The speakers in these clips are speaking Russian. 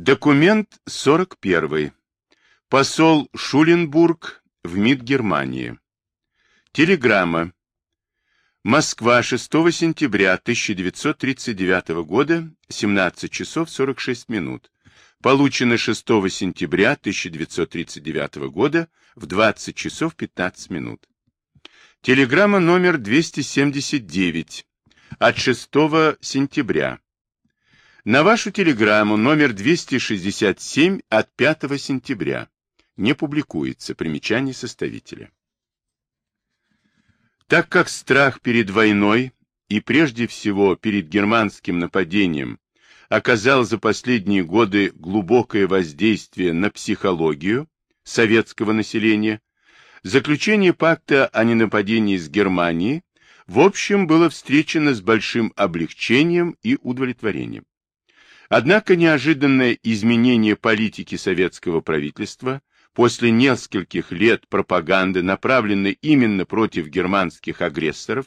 Документ 41. Посол Шуленбург в МИД Германии. Телеграмма. Москва, 6 сентября 1939 года, 17 часов 46 минут. Получено 6 сентября 1939 года в 20 часов 15 минут. Телеграмма номер 279 от 6 сентября. На вашу телеграмму номер 267 от 5 сентября. Не публикуется. Примечание составителя. Так как страх перед войной и прежде всего перед германским нападением оказал за последние годы глубокое воздействие на психологию советского населения, заключение пакта о ненападении с Германией в общем было встречено с большим облегчением и удовлетворением. Однако неожиданное изменение политики советского правительства после нескольких лет пропаганды, направленной именно против германских агрессоров,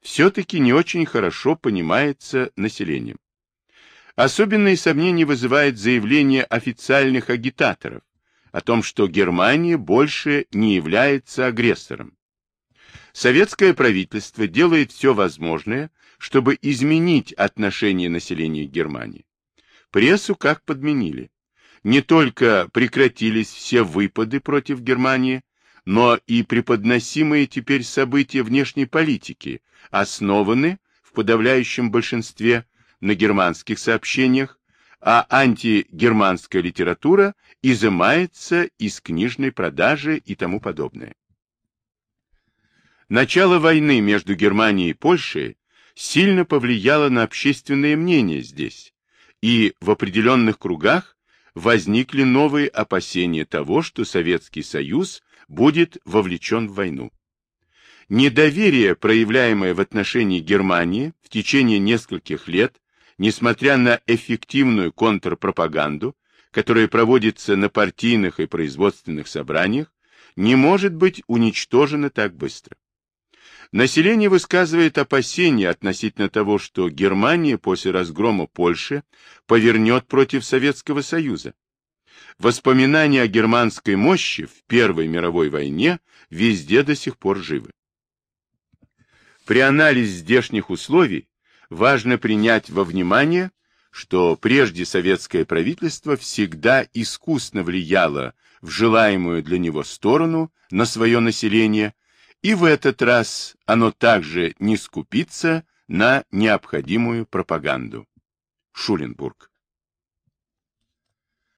все-таки не очень хорошо понимается населением. Особенные сомнения вызывает заявление официальных агитаторов о том, что Германия больше не является агрессором. Советское правительство делает все возможное, чтобы изменить отношение населения Германии. Прессу как подменили. Не только прекратились все выпады против Германии, но и преподносимые теперь события внешней политики основаны в подавляющем большинстве на германских сообщениях, а антигерманская литература изымается из книжной продажи и тому подобное. Начало войны между Германией и Польшей сильно повлияло на общественное мнение здесь, и в определенных кругах возникли новые опасения того, что Советский Союз будет вовлечен в войну. Недоверие, проявляемое в отношении Германии в течение нескольких лет, несмотря на эффективную контрпропаганду, которая проводится на партийных и производственных собраниях, не может быть уничтожено так быстро. Население высказывает опасения относительно того, что Германия после разгрома Польши повернет против Советского Союза. Воспоминания о германской мощи в Первой мировой войне везде до сих пор живы. При анализе здешних условий важно принять во внимание, что прежде советское правительство всегда искусно влияло в желаемую для него сторону на свое население – и в этот раз оно также не скупится на необходимую пропаганду. Шуленбург